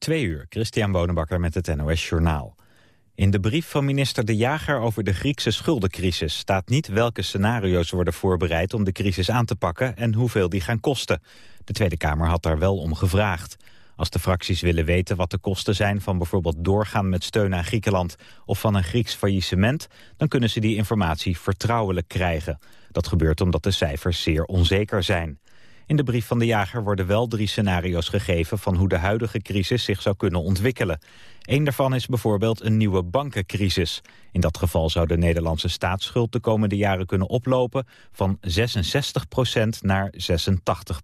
Twee uur, Christian Bonenbakker met het NOS Journaal. In de brief van minister De Jager over de Griekse schuldencrisis... staat niet welke scenario's worden voorbereid om de crisis aan te pakken... en hoeveel die gaan kosten. De Tweede Kamer had daar wel om gevraagd. Als de fracties willen weten wat de kosten zijn van bijvoorbeeld doorgaan met steun aan Griekenland... of van een Grieks faillissement, dan kunnen ze die informatie vertrouwelijk krijgen. Dat gebeurt omdat de cijfers zeer onzeker zijn. In de brief van de jager worden wel drie scenario's gegeven... van hoe de huidige crisis zich zou kunnen ontwikkelen. Eén daarvan is bijvoorbeeld een nieuwe bankencrisis. In dat geval zou de Nederlandse staatsschuld de komende jaren kunnen oplopen... van 66% naar 86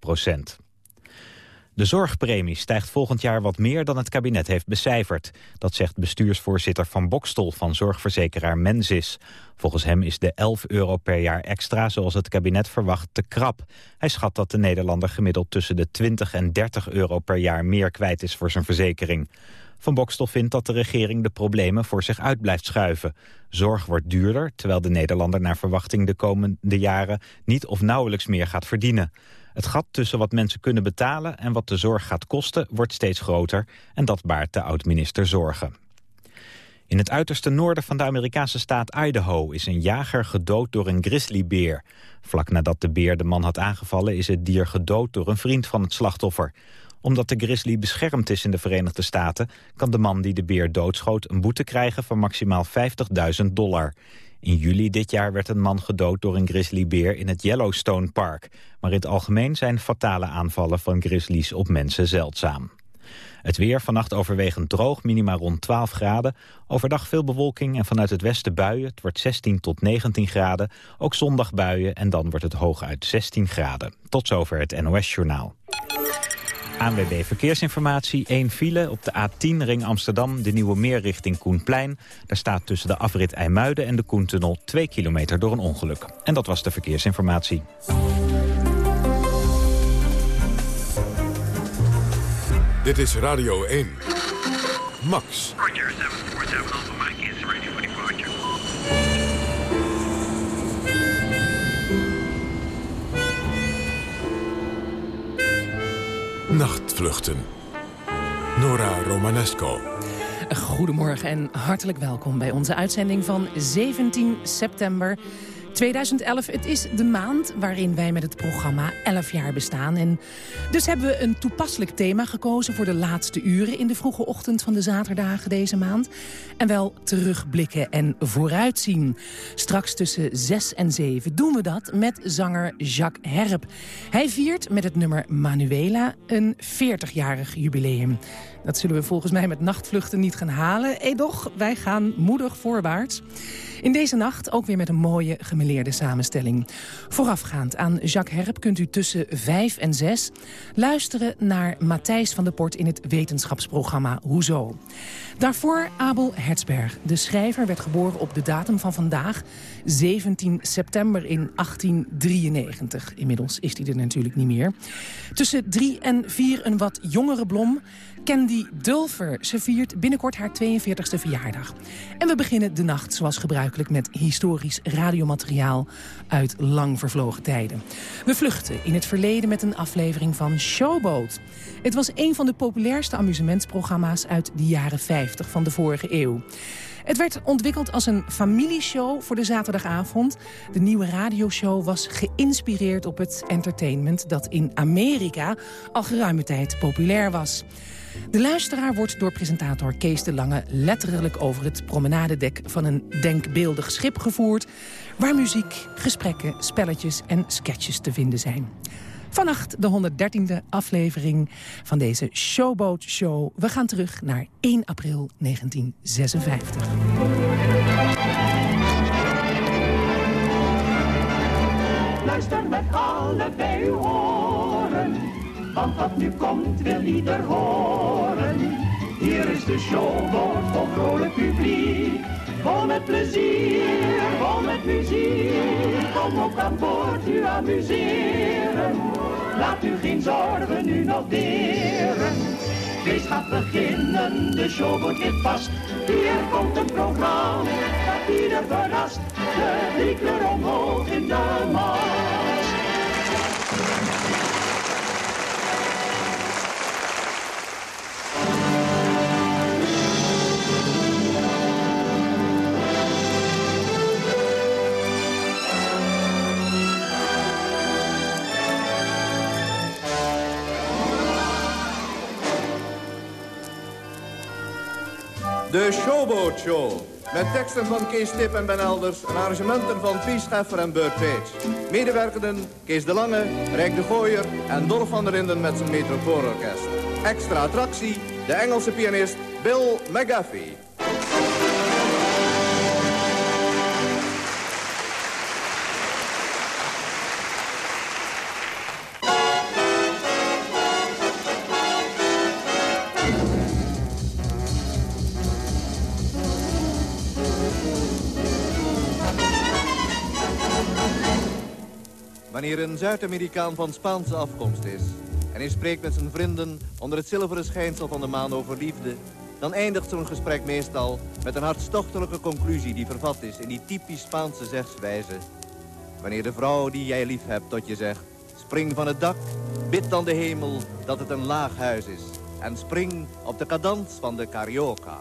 de zorgpremie stijgt volgend jaar wat meer dan het kabinet heeft becijferd. Dat zegt bestuursvoorzitter Van Bokstol van zorgverzekeraar Mensis. Volgens hem is de 11 euro per jaar extra, zoals het kabinet verwacht, te krap. Hij schat dat de Nederlander gemiddeld tussen de 20 en 30 euro per jaar meer kwijt is voor zijn verzekering. Van Bokstel vindt dat de regering de problemen voor zich uit blijft schuiven. Zorg wordt duurder, terwijl de Nederlander naar verwachting de komende jaren niet of nauwelijks meer gaat verdienen. Het gat tussen wat mensen kunnen betalen en wat de zorg gaat kosten wordt steeds groter en dat baart de oud-minister zorgen. In het uiterste noorden van de Amerikaanse staat Idaho is een jager gedood door een grizzlybeer. Vlak nadat de beer de man had aangevallen is het dier gedood door een vriend van het slachtoffer. Omdat de grizzly beschermd is in de Verenigde Staten kan de man die de beer doodschoot een boete krijgen van maximaal 50.000 dollar. In juli dit jaar werd een man gedood door een grizzlybeer in het Yellowstone Park. Maar in het algemeen zijn fatale aanvallen van grizzlies op mensen zeldzaam. Het weer vannacht overwegend droog, minima rond 12 graden. Overdag veel bewolking en vanuit het westen buien. Het wordt 16 tot 19 graden. Ook zondag buien en dan wordt het hooguit 16 graden. Tot zover het NOS Journaal. ANWB Verkeersinformatie, 1 file op de A10 ring Amsterdam, de Nieuwe Meer richting Koenplein. Daar staat tussen de afrit IJmuiden en de Koentunnel 2 kilometer door een ongeluk. En dat was de verkeersinformatie. Dit is Radio 1. Max. Nachtvluchten. Nora Romanesco. Goedemorgen en hartelijk welkom bij onze uitzending van 17 september 2011, het is de maand waarin wij met het programma 11 jaar bestaan. En dus hebben we een toepasselijk thema gekozen voor de laatste uren... in de vroege ochtend van de zaterdagen deze maand. En wel terugblikken en vooruitzien. Straks tussen 6 en 7 doen we dat met zanger Jacques Herp. Hij viert met het nummer Manuela een 40-jarig jubileum. Dat zullen we volgens mij met nachtvluchten niet gaan halen. Edoch, wij gaan moedig voorwaarts. In deze nacht ook weer met een mooie gemeleerde samenstelling. Voorafgaand aan Jacques Herp kunt u tussen 5 en 6 luisteren naar Matthijs van der Port in het wetenschapsprogramma Hoezo. Daarvoor Abel Hertzberg. De schrijver werd geboren op de datum van vandaag, 17 september in 1893. Inmiddels is hij er natuurlijk niet meer. Tussen 3 en 4 een wat jongere blom Candy Dulfer. Ze viert binnenkort haar 42e verjaardag. En we beginnen de nacht zoals gebruikelijk met historisch radiomateriaal uit lang vervlogen tijden. We vluchten in het verleden met een aflevering van Showboat. Het was een van de populairste amusementsprogramma's uit de jaren 50 van de vorige eeuw. Het werd ontwikkeld als een familieshow voor de zaterdagavond. De nieuwe radioshow was geïnspireerd op het entertainment... dat in Amerika al geruime tijd populair was. De luisteraar wordt door presentator Kees de Lange letterlijk over het promenadedek van een denkbeeldig schip gevoerd, waar muziek, gesprekken, spelletjes en sketches te vinden zijn. Vannacht de 113e aflevering van deze Showboat Show. We gaan terug naar 1 april 1956. Luister met allebei uw oren want wat nu komt wil ieder horen. Hier is de showboot vol vrolijk publiek, vol met plezier, vol met muziek. Kom ook aan boord u amuseren, laat u geen zorgen nu nog deren. Feest gaat beginnen, de showboot ligt vast. Hier komt een programma dat ieder verrast. De kleur omhoog in de maan. De Showboat Show. Met teksten van Kees Tip en Ben Elders en arrangementen van Pies Scheffer en Burt Page. Medewerkenden Kees de Lange, Rijk de Gooier en Dolf van der Linden met zijn metropoolorkest. Extra attractie, de Engelse pianist Bill McGuffey. Wanneer een Zuid-Amerikaan van Spaanse afkomst is... en hij spreekt met zijn vrienden onder het zilveren schijnsel van de maan over liefde... dan eindigt zo'n gesprek meestal met een hartstochtelijke conclusie... die vervat is in die typisch Spaanse zegswijze. Wanneer de vrouw die jij lief hebt tot je zegt... spring van het dak, bid dan de hemel dat het een laag huis is... en spring op de cadans van de carioca.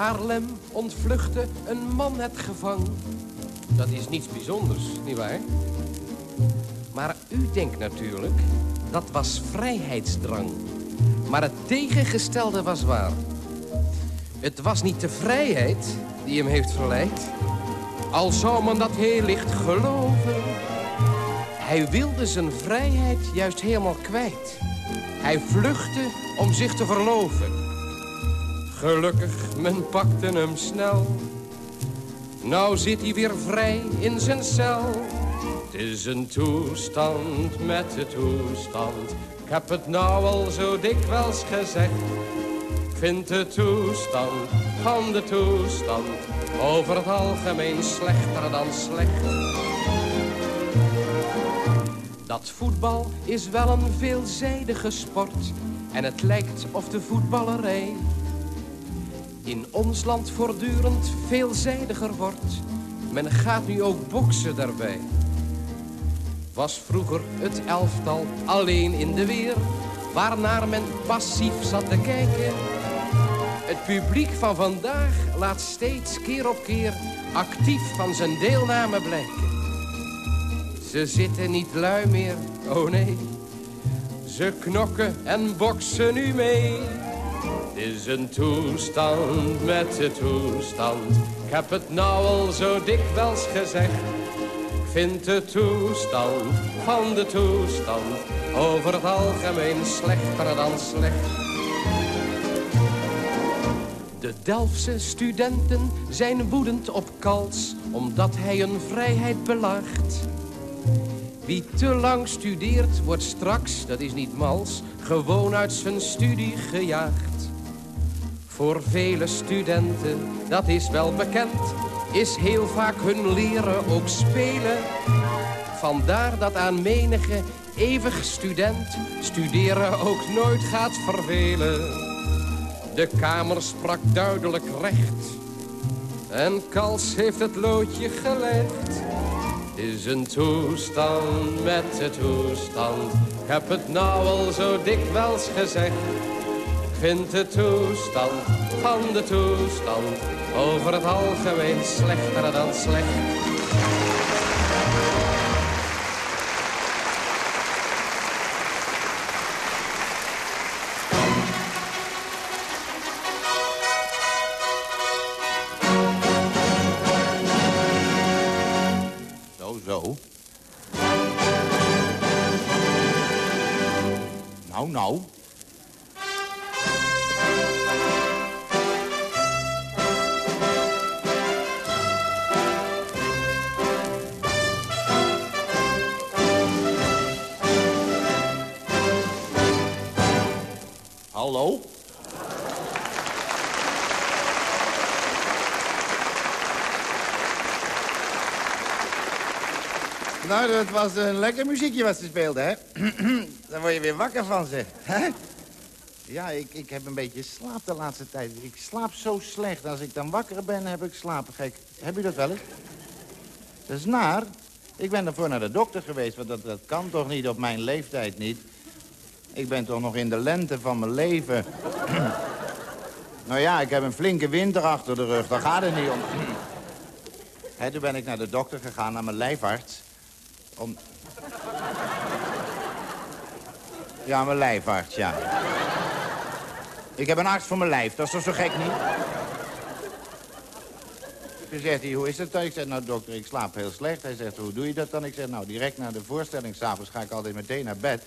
Haarlem ontvluchtte een man het gevang. Dat is niets bijzonders, nietwaar? Maar u denkt natuurlijk, dat was vrijheidsdrang. Maar het tegengestelde was waar. Het was niet de vrijheid die hem heeft verleid. Al zou men dat heel licht geloven. Hij wilde zijn vrijheid juist helemaal kwijt. Hij vluchtte om zich te verloven. Gelukkig, men pakte hem snel. Nou zit hij weer vrij in zijn cel. Het is een toestand met de toestand. Ik heb het nou al zo dikwijls gezegd. Ik vind de toestand van de toestand over het algemeen slechter dan slecht. Dat voetbal is wel een veelzijdige sport en het lijkt of de voetballerij in ons land voortdurend veelzijdiger wordt. Men gaat nu ook boksen daarbij. Was vroeger het elftal alleen in de weer, waarnaar men passief zat te kijken. Het publiek van vandaag laat steeds keer op keer actief van zijn deelname blijken. Ze zitten niet lui meer, oh nee. Ze knokken en boksen nu mee. Is een toestand met de toestand. Ik heb het nou al zo dikwijls gezegd. Ik vind de toestand van de toestand over het algemeen slechter dan slecht. De Delftse studenten zijn woedend op Kals, omdat hij hun vrijheid belaagt. Wie te lang studeert, wordt straks, dat is niet mals, gewoon uit zijn studie gejaagd. Voor vele studenten, dat is wel bekend, is heel vaak hun leren ook spelen. Vandaar dat aan menige eeuwig student studeren ook nooit gaat vervelen. De Kamer sprak duidelijk recht en Kals heeft het loodje gelegd is een toestand met de toestand. Heb het nou al zo dikwijls gezegd. Ik vind de toestand van de toestand over het algemeen slechter dan slecht. Nou, nou. Dat was een lekker muziekje wat ze speelden, hè? Daar word je weer wakker van, zeg. Hè? Ja, ik, ik heb een beetje slaap de laatste tijd. Ik slaap zo slecht. Als ik dan wakker ben, heb ik slapen. Gek. Heb u dat wel eens? Dat is naar. Ik ben ervoor naar de dokter geweest, want dat, dat kan toch niet op mijn leeftijd niet. Ik ben toch nog in de lente van mijn leven. nou ja, ik heb een flinke winter achter de rug. Daar gaat het niet om. Hè, toen ben ik naar de dokter gegaan, naar mijn lijfarts. Om... Ja, mijn lijfarts, ja. Ik heb een arts voor mijn lijf, dat is toch zo gek niet? Toen zegt hij, hoe is het dan? Ik zeg, nou dokter, ik slaap heel slecht. Hij zegt, hoe doe je dat dan? Ik zeg, nou direct na de voorstelling s'avonds ga ik altijd meteen naar bed.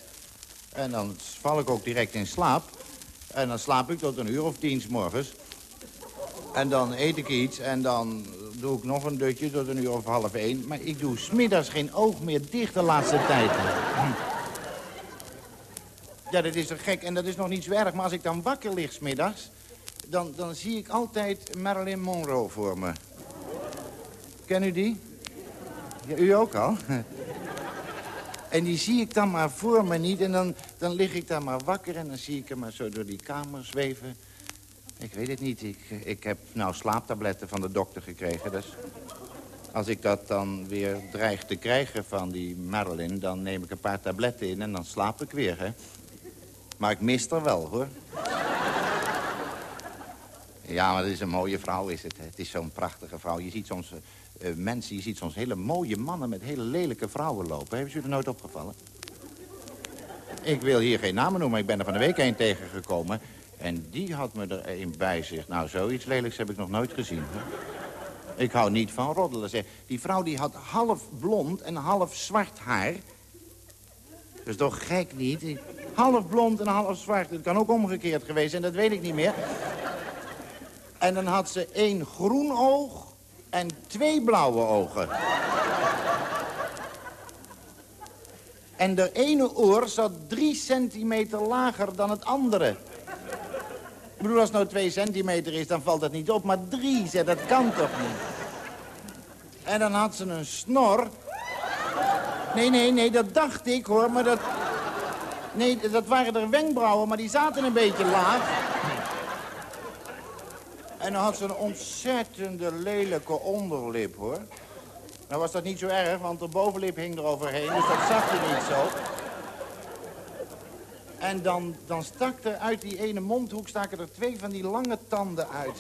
En dan val ik ook direct in slaap. En dan slaap ik tot een uur of tien s morgens. En dan eet ik iets en dan doe ik nog een dutje tot een uur of half één. Maar ik doe smiddags geen oog meer dicht de laatste tijd. Ja, dat is toch gek en dat is nog niet zo erg. Maar als ik dan wakker lig smiddags, dan, dan zie ik altijd Marilyn Monroe voor me. Ken u die? Ja, u ook al? En die zie ik dan maar voor me niet. En dan, dan lig ik daar maar wakker en dan zie ik hem maar zo door die kamer zweven. Ik weet het niet. Ik, ik heb nou slaaptabletten van de dokter gekregen. Dus als ik dat dan weer dreig te krijgen van die Marilyn... dan neem ik een paar tabletten in en dan slaap ik weer, hè. Maar ik mis er wel, hoor. Ja, maar dat is een mooie vrouw, is het. Het is zo'n prachtige vrouw. Je ziet soms eh, eh, mensen, je ziet soms hele mooie mannen... met hele lelijke vrouwen lopen. Hebben ze er nooit opgevallen? Ik wil hier geen namen noemen, maar ik ben er van de week een tegengekomen... En die had me er een bij zich. Nou, zoiets lelijks heb ik nog nooit gezien. Ik hou niet van roddelen. Zeg. Die vrouw die had half blond en half zwart haar. Dat is toch gek niet? Half blond en half zwart. Het kan ook omgekeerd geweest zijn, dat weet ik niet meer. En dan had ze één groen oog En twee blauwe ogen. En de ene oor zat drie centimeter lager dan het andere. Ik bedoel, als het nou twee centimeter is, dan valt dat niet op. Maar drie, zeg, dat kan toch niet? En dan had ze een snor. Nee, nee, nee, dat dacht ik, hoor, maar dat... Nee, dat waren er wenkbrauwen, maar die zaten een beetje laag. En dan had ze een ontzettende lelijke onderlip, hoor. Nou was dat niet zo erg, want de bovenlip hing er overheen, dus dat zag je niet zo. En dan, dan stak er uit die ene mondhoek staken er twee van die lange tanden uit.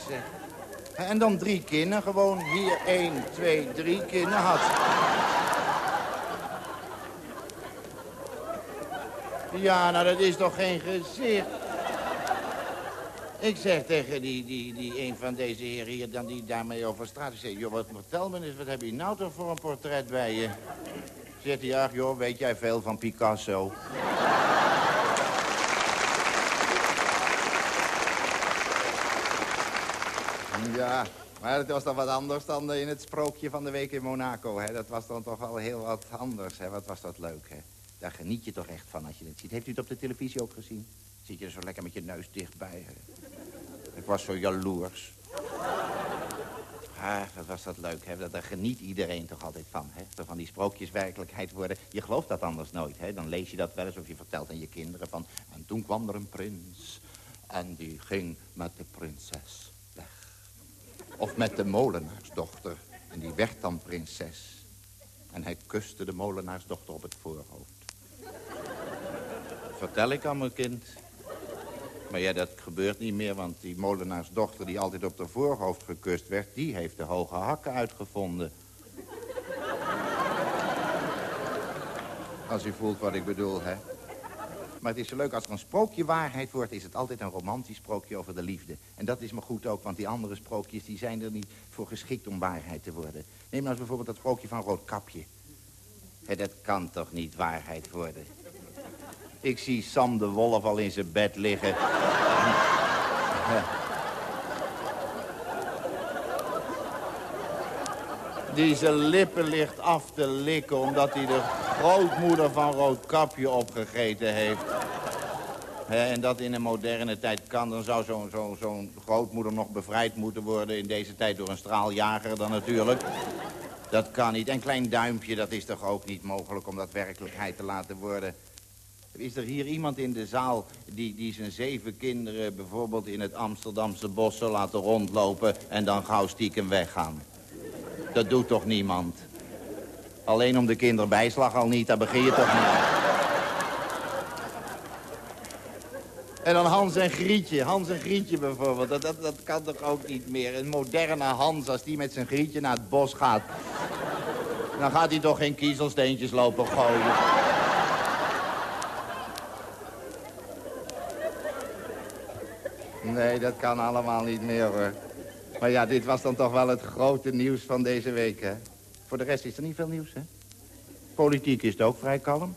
En dan drie kinnen, gewoon hier één, twee, drie kinnen had. Ja, nou dat is toch geen gezicht. Ik zeg tegen die, die, die een van deze heren hier dan die daarmee over straat. Ik zeg, joh, wat vertel me eens, wat heb je nou toch voor een portret bij je? Zegt hij, ach joh, weet jij veel van Picasso? Ja, maar het was dan wat anders dan in het sprookje van de week in Monaco. Hè? Dat was dan toch wel heel wat anders. Hè? Wat was dat leuk, hè? Daar geniet je toch echt van als je het ziet. Heeft u het op de televisie ook gezien? Zit je er zo lekker met je neus dichtbij. Ik was zo jaloers. Ah, wat was dat leuk, hè? Daar geniet iedereen toch altijd van, hè? Van die sprookjes werkelijkheid worden. Je gelooft dat anders nooit, hè? Dan lees je dat wel eens of je vertelt aan je kinderen van... En toen kwam er een prins en die ging met de prinses. Of met de molenaarsdochter en die werd dan prinses. En hij kuste de molenaarsdochter op het voorhoofd. Vertel ik aan mijn kind. Maar ja, dat gebeurt niet meer, want die molenaarsdochter... die altijd op haar voorhoofd gekust werd... die heeft de hoge hakken uitgevonden. Als u voelt wat ik bedoel, hè. Maar het is zo leuk, als er een sprookje waarheid wordt... is het altijd een romantisch sprookje over de liefde. En dat is me goed ook, want die andere sprookjes... die zijn er niet voor geschikt om waarheid te worden. Neem nou eens bijvoorbeeld dat sprookje van Roodkapje. Hè, dat kan toch niet waarheid worden? Ik zie Sam de Wolf al in zijn bed liggen. Die zijn lippen ligt af te likken... omdat hij de grootmoeder van Roodkapje opgegeten heeft. En dat in een moderne tijd kan, dan zou zo'n zo, grootmoeder nog bevrijd moeten worden... in deze tijd door een straaljager dan natuurlijk. Dat kan niet. En klein duimpje, dat is toch ook niet mogelijk om dat werkelijkheid te laten worden. Is er hier iemand in de zaal die, die zijn zeven kinderen... bijvoorbeeld in het Amsterdamse bos zal laten rondlopen... en dan gauw stiekem weggaan? Dat doet toch niemand? Alleen om de kinderbijslag al niet, daar begin je toch niet En dan Hans en Grietje, Hans en Grietje bijvoorbeeld, dat, dat, dat kan toch ook niet meer. Een moderne Hans, als die met zijn Grietje naar het bos gaat... dan gaat hij toch geen kiezelsteentjes lopen gooien. Nee, dat kan allemaal niet meer, hoor. Maar ja, dit was dan toch wel het grote nieuws van deze week, hè? Voor de rest is er niet veel nieuws, hè? Politiek is het ook vrij kalm.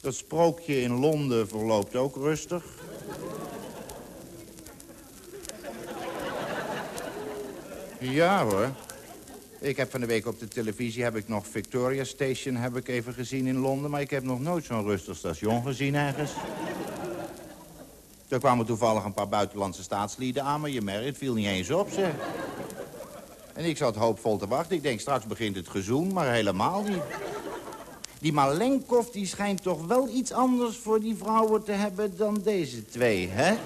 Dat sprookje in Londen verloopt ook rustig. Ja, hoor. Ik heb van de week op de televisie heb ik nog Victoria Station heb ik even gezien in Londen... maar ik heb nog nooit zo'n rustig station gezien ergens. Er kwamen toevallig een paar buitenlandse staatslieden aan, maar je merkt, het viel niet eens op, zeg. En ik zat hoopvol te wachten. Ik denk, straks begint het gezoen, maar helemaal niet. Die Malenkov die schijnt toch wel iets anders voor die vrouwen te hebben dan deze twee, hè?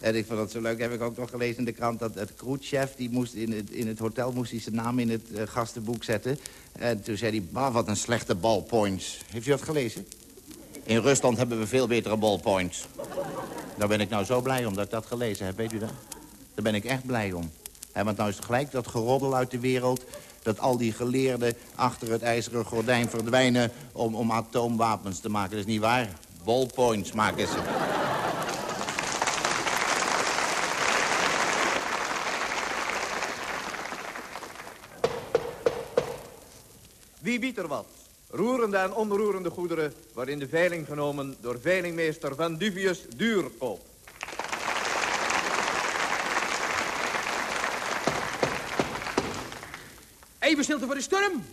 En ik vond het zo leuk, heb ik ook nog gelezen in de krant... dat het Khrushchev, die moest in het, in het hotel moest hij zijn naam in het uh, gastenboek zetten. En toen zei hij, bah, wat een slechte ballpoints. Heeft u dat gelezen? In Rusland hebben we veel betere ballpoints. Daar ben ik nou zo blij om dat ik dat gelezen heb, weet u dat? Daar ben ik echt blij om. want nou is gelijk dat geroddel uit de wereld... dat al die geleerden achter het ijzeren gordijn verdwijnen... om, om atoomwapens te maken. Dat is niet waar. Ballpoints maken ze. Wie biedt er wat? Roerende en onroerende goederen worden in de veiling genomen door veilingmeester Van Duvius Duurkoop. Even stilte voor de storm.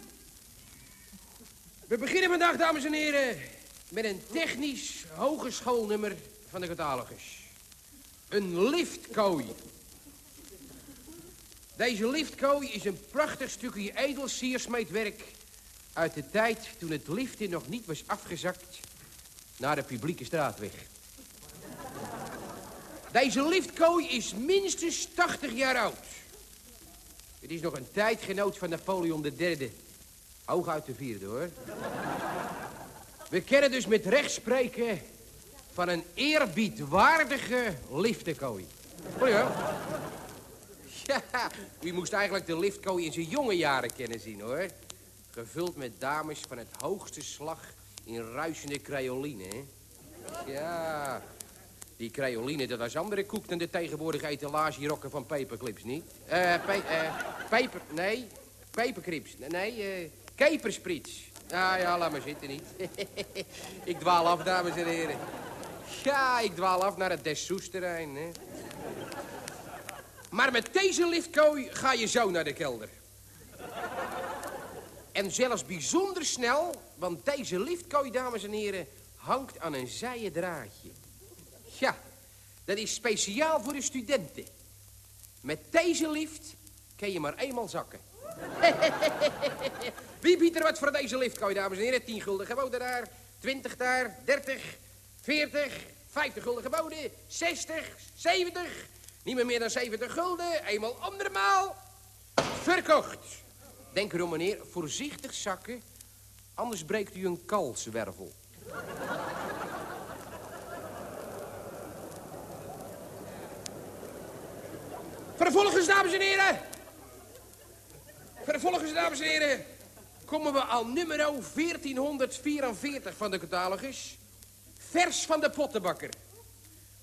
We beginnen vandaag, dames en heren, met een technisch hogeschoolnummer van de catalogus. Een liftkooi. Deze liftkooi is een prachtig stukje edelsiersmeetwerk uit de tijd toen het liften nog niet was afgezakt naar de publieke straatweg. Deze liftkooi is minstens 80 jaar oud. Het is nog een tijdgenoot van Napoleon III. uit de vierde, hoor. We kennen dus met recht spreken van een eerbiedwaardige liftenkooi. Hoor? Ja, u moest eigenlijk de liftkooi in zijn jonge jaren kennen zien, hoor. Gevuld met dames van het hoogste slag in ruisende creoline, hè. Ja, die creoline, dat was andere koek dan de tegenwoordige etalagerokken van paperclips, niet? Eh, uh, peper, nee, peperclips, nee, uh, kepersprits. Ja, laat maar zitten, niet. ik dwaal af, dames en heren. Ja, ik dwaal af naar het Dessous-terrein, hè. Maar met deze liftkooi ga je zo naar de kelder. En zelfs bijzonder snel, want deze liftkooi, dames en heren, hangt aan een zijen draadje. Ja, dat is speciaal voor de studenten. Met deze lift kan je maar eenmaal zakken. Wie biedt er wat voor deze liftkooi, dames en heren? 10 gulden geboden daar, 20 daar, 30, 40, 50 gulden geboden, 60, 70. Niet meer meer dan 70 gulden, eenmaal andermaal. Verkocht. Denk erom, meneer, voorzichtig zakken, anders breekt u een kalswervel. Vervolgens, dames en heren. Vervolgens, dames en heren. Komen we aan nummer 1444 van de catalogus. Vers van de pottenbakker.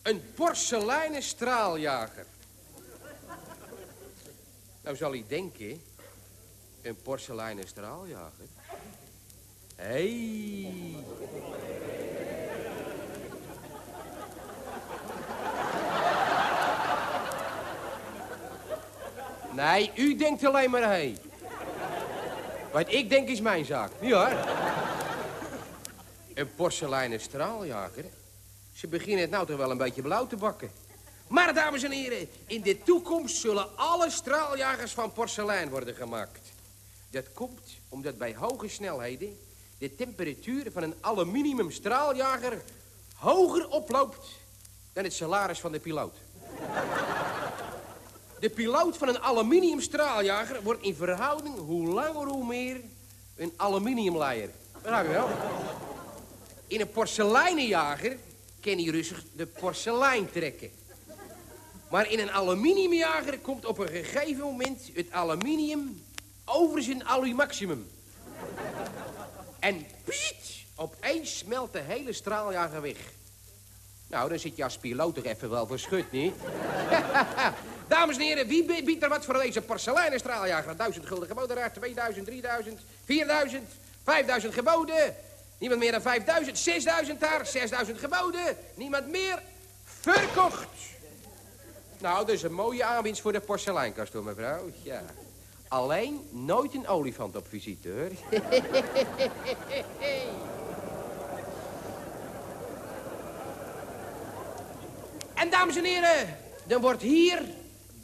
Een porseleinen straaljager. Nou zal hij denken... Een porseleinen straaljager? Hé. Hey. Nee, u denkt alleen maar hé. Wat ik denk is mijn zaak. Ja. Een porseleinen straaljager. Ze beginnen het nou toch wel een beetje blauw te bakken. Maar, dames en heren, in de toekomst zullen alle straaljagers van porselein worden gemaakt. Dat komt omdat bij hoge snelheden de temperatuur van een aluminium straaljager hoger oploopt dan het salaris van de piloot. De piloot van een aluminium straaljager wordt in verhouding hoe langer hoe meer een aluminiumleier. Wel? In een porseleinenjager kan hij rustig de porselein trekken. Maar in een aluminiumjager komt op een gegeven moment het aluminium over zijn alu-maximum. En piet, opeens smelt de hele straaljager weg. Nou, dan zit je als piloot toch even wel verschut, niet? Dames en heren, wie biedt er wat voor deze porseleinen straaljager? Duizend gulden geboden daar, 2000, 3000, 4000, 5000 geboden. Niemand meer dan 5000, 6000 daar, 6000 geboden. Niemand meer verkocht. Nou, dat is een mooie aanwinst voor de porseleinkast, hoor, mevrouw. Ja. Alleen nooit een olifant op visite, hoor. en dames en heren, dan wordt hier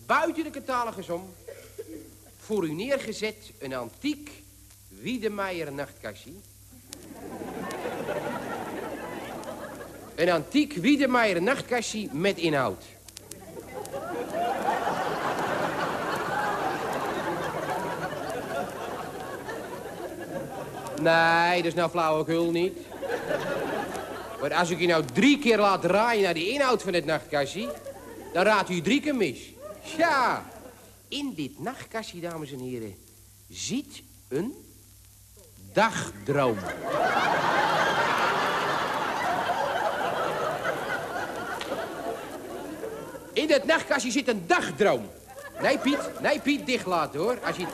buiten de catalogus om... voor u neergezet een antiek Wiedemeyer nachtkastje. een antiek Wiedemeyer nachtkastje met inhoud. Nee, dat is nou flauwekul niet. Maar als ik je nou drie keer laat draaien naar de inhoud van het nachtkastje... dan raadt u drie keer mis. Ja, in dit nachtkastje, dames en heren, zit een dagdroom. In dat nachtkastje zit een dagdroom. Nee, Piet. Nee, Piet, dicht laten, hoor. Als je...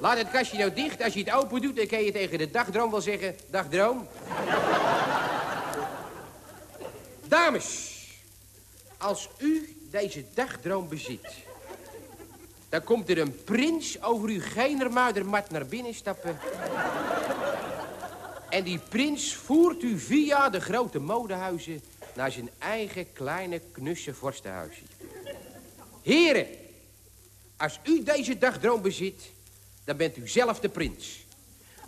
Laat het kastje nou dicht. Als je het open doet, dan kan je tegen de dagdroom wel zeggen... Dagdroom. Dames, als u deze dagdroom bezit... Dan komt er een prins over uw geinermuidermat naar binnen stappen. En die prins voert u via de grote modehuizen... naar zijn eigen kleine knusse vorstenhuisje. Heren, als u deze dagdroom bezit, dan bent u zelf de prins.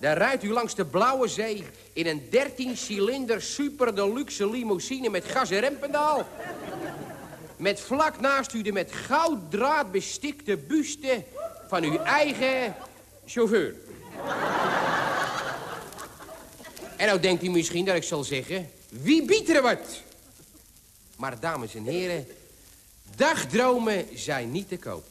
Dan rijdt u langs de Blauwe Zee in een 13-cilinder super deluxe limousine met gas en rempendaal. Met vlak naast u de met gouddraad bestikte buste van uw eigen chauffeur. En nou denkt u misschien dat ik zal zeggen... Wie biedt er wat? Maar dames en heren... Dagdromen zijn niet te koop.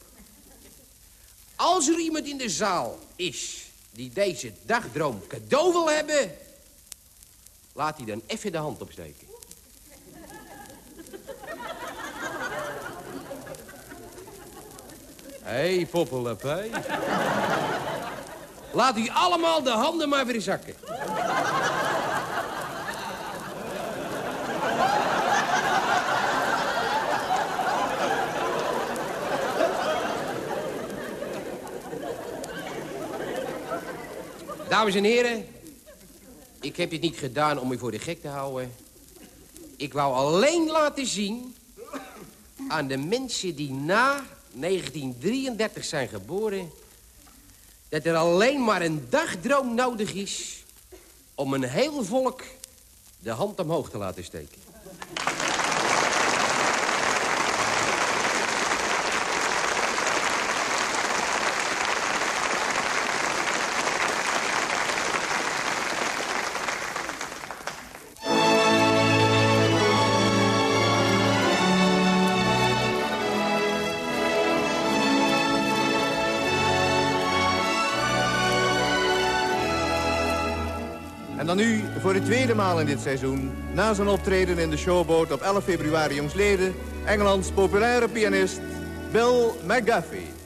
Als er iemand in de zaal is die deze dagdroom cadeau wil hebben... laat hij dan even de hand opsteken. Hé, hey, poppelepij. Laat u allemaal de handen maar weer zakken. Dames en heren, ik heb dit niet gedaan om u voor de gek te houden. Ik wou alleen laten zien aan de mensen die na 1933 zijn geboren... dat er alleen maar een dagdroom nodig is... om een heel volk de hand omhoog te laten steken. Voor de tweede maal in dit seizoen... na zijn optreden in de showboat op 11 februari jongsleden... Engelands populaire pianist Bill McGuffey.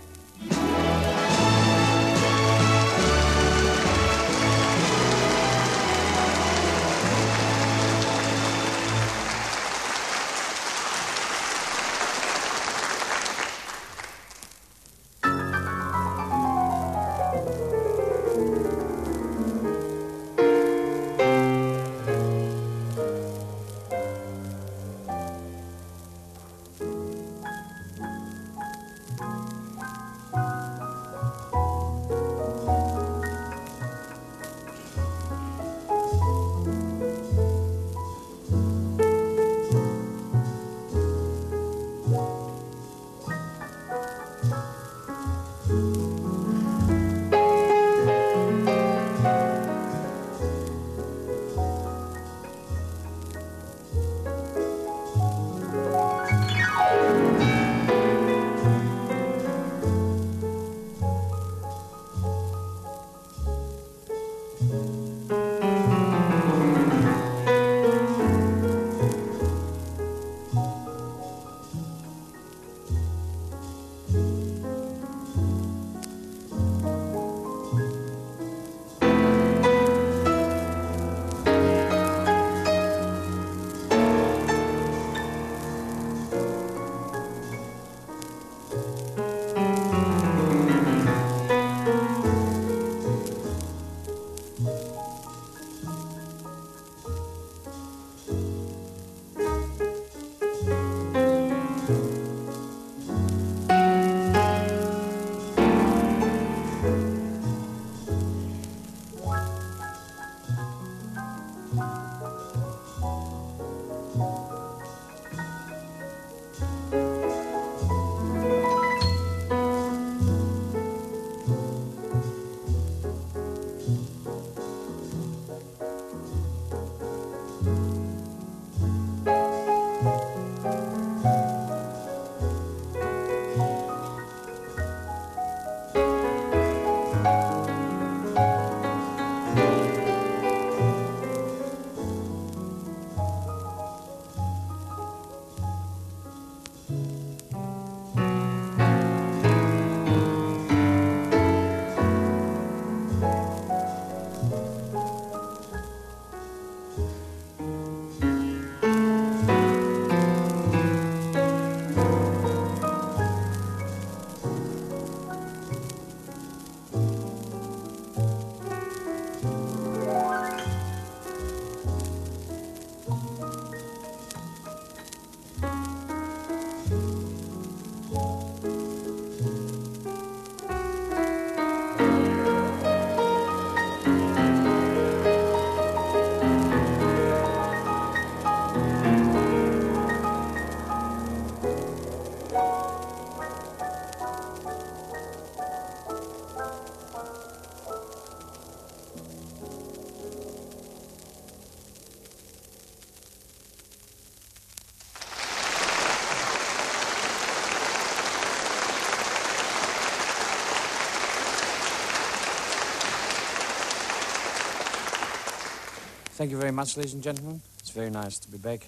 Thank you very much, ladies and gentlemen. It's very nice to be back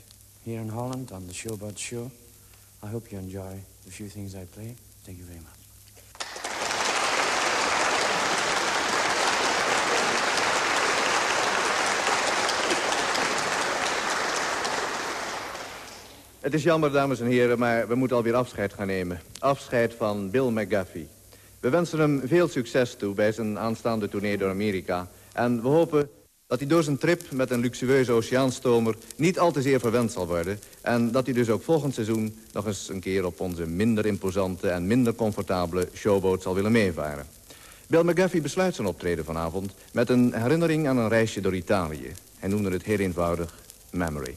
here in Holland on the Showboat Show. I hope you enjoy the few things I play. Thank you very much. Het is jammer, dames en heren, maar we moeten alweer afscheid gaan nemen. Afscheid van Bill McGuffey. We wensen hem veel succes toe bij zijn aanstaande tournee door Amerika. En we hopen dat hij door zijn trip met een luxueuze oceaanstomer... niet al te zeer verwend zal worden. En dat hij dus ook volgend seizoen nog eens een keer op onze minder imposante... en minder comfortabele showboot zal willen meevaren. Bill McGuffey besluit zijn optreden vanavond... met een herinnering aan een reisje door Italië. Hij noemde het heel eenvoudig Memory.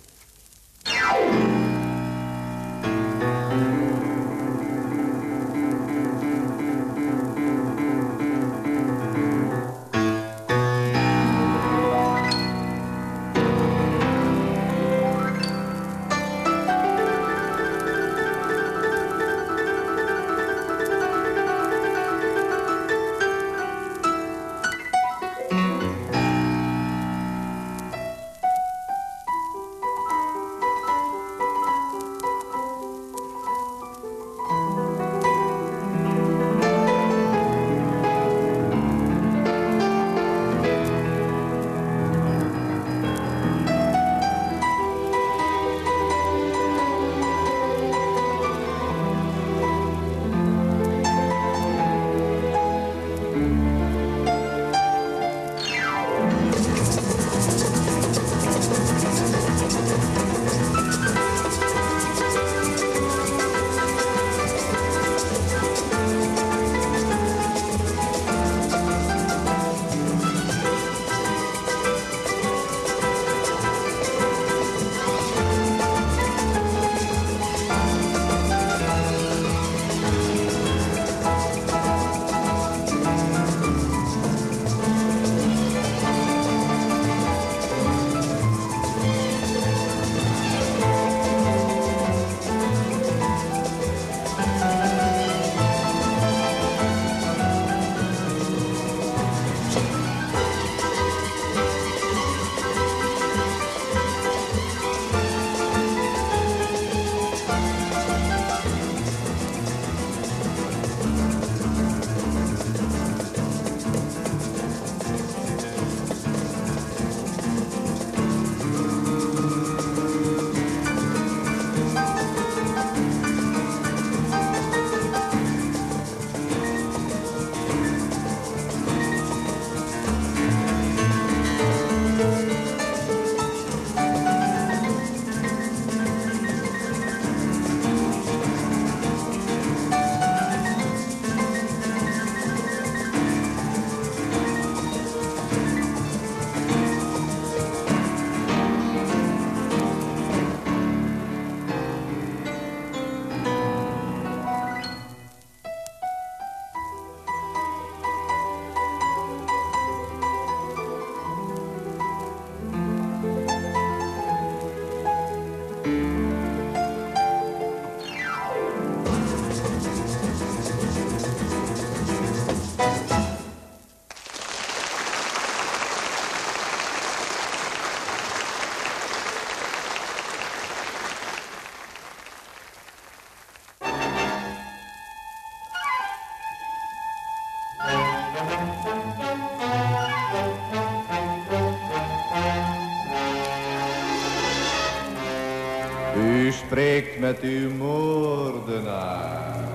Met uw moordenaar.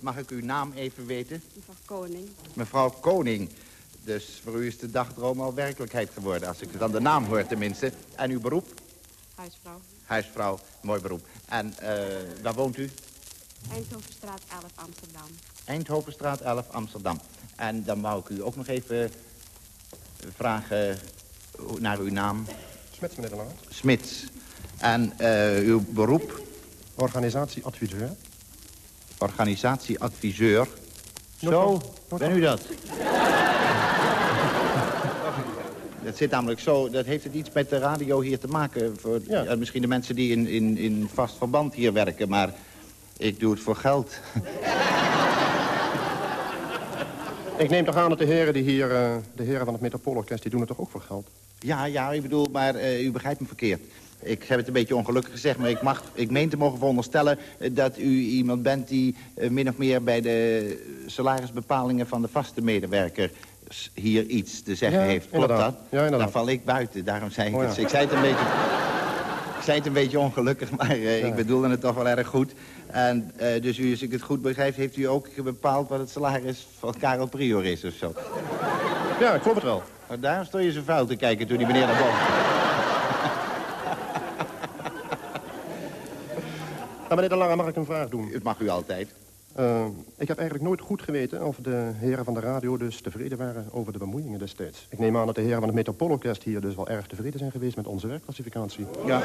Mag ik uw naam even weten? Mevrouw Koning. Mevrouw Koning. Dus voor u is de dagdroom al werkelijkheid geworden, als ik dan de naam hoor tenminste. En uw beroep? Huisvrouw. Huisvrouw, mooi beroep. En uh, waar woont u? Eindhovenstraat 11 Amsterdam. Eindhovenstraat 11 Amsterdam. En dan wou ik u ook nog even vragen naar uw naam. Smits, meneer de Lange. Smits. En uh, uw beroep? Organisatieadviseur. Organisatieadviseur. Zo, ben u dat? Dat zit namelijk zo, dat heeft het iets met de radio hier te maken. Voor ja. misschien de mensen die in, in, in vast verband hier werken, maar ik doe het voor geld. Ik neem toch aan dat de heren, die hier, uh, de heren van het Metropoolorkest... die doen het toch ook voor geld? Ja, ja, ik bedoel, maar uh, u begrijpt me verkeerd. Ik heb het een beetje ongelukkig gezegd, maar ik, mag, ik meen te mogen veronderstellen... dat u iemand bent die uh, min of meer bij de salarisbepalingen van de vaste medewerker hier iets te zeggen ja, heeft. Klopt inderdaad. dat? Ja, inderdaad. Daar val ik buiten, daarom zei ik oh, ja. het. Ik zei het een beetje... Ik zei het een beetje ongelukkig, maar uh, ja. ik bedoelde het toch wel erg goed. En uh, dus u, als ik het goed begrijp, heeft u ook bepaald wat het salaris van Karel Prior is of zo? Ja, ik geloof het wel. Maar daarom stond je zo vuil te kijken toen die meneer naar boven. Nou, meneer De Lange, mag ik een vraag doen? Het mag u altijd. Uh, ik heb eigenlijk nooit goed geweten of de heren van de radio dus tevreden waren over de bemoeiingen destijds. Ik neem aan dat de heren van het Metropoolorkest hier dus wel erg tevreden zijn geweest met onze werkklassificatie. Ja.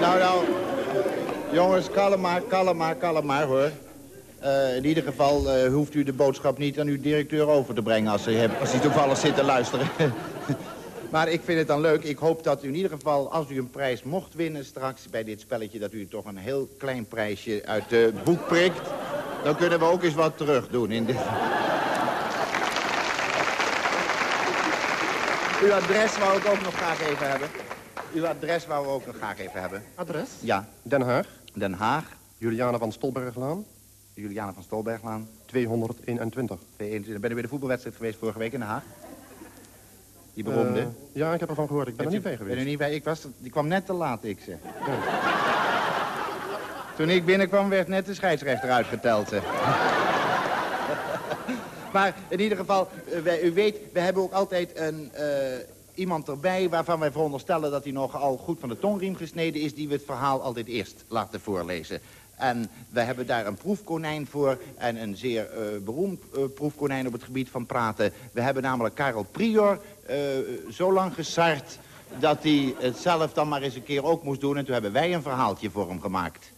Nou, nou, jongens, kalm maar, kalm maar, kalm maar, hoor. Uh, in ieder geval uh, hoeft u de boodschap niet aan uw directeur over te brengen als hij, als hij toevallig zit te luisteren. Maar ik vind het dan leuk. Ik hoop dat u in ieder geval, als u een prijs mocht winnen straks bij dit spelletje... dat u toch een heel klein prijsje uit het boek prikt. Dan kunnen we ook eens wat terug doen in dit... Uw adres wou ik ook nog graag even hebben. Uw adres wou we ook nog graag even hebben. Adres? Ja. Den Haag. Den Haag. Juliana van Stolberglaan. Juliana van Stolberglaan. 221. 221. Ben u bij de voetbalwedstrijd geweest vorige week in Den Haag? Die beroemde? Uh, ja, ik heb ervan gehoord. Ik ben er niet bij geweest. Ben er niet bij? Ik was, die kwam net te laat, ik zeg. Ja. Toen ik binnenkwam, werd net de scheidsrechter uitgeteld. maar in ieder geval, uh, wij, u weet, we hebben ook altijd een, uh, iemand erbij... waarvan wij veronderstellen dat hij nogal goed van de tongriem gesneden is... die we het verhaal altijd eerst laten voorlezen. En we hebben daar een proefkonijn voor en een zeer uh, beroemd uh, proefkonijn op het gebied van praten. We hebben namelijk Karel Prior uh, zo lang gesart dat hij het zelf dan maar eens een keer ook moest doen. En toen hebben wij een verhaaltje voor hem gemaakt.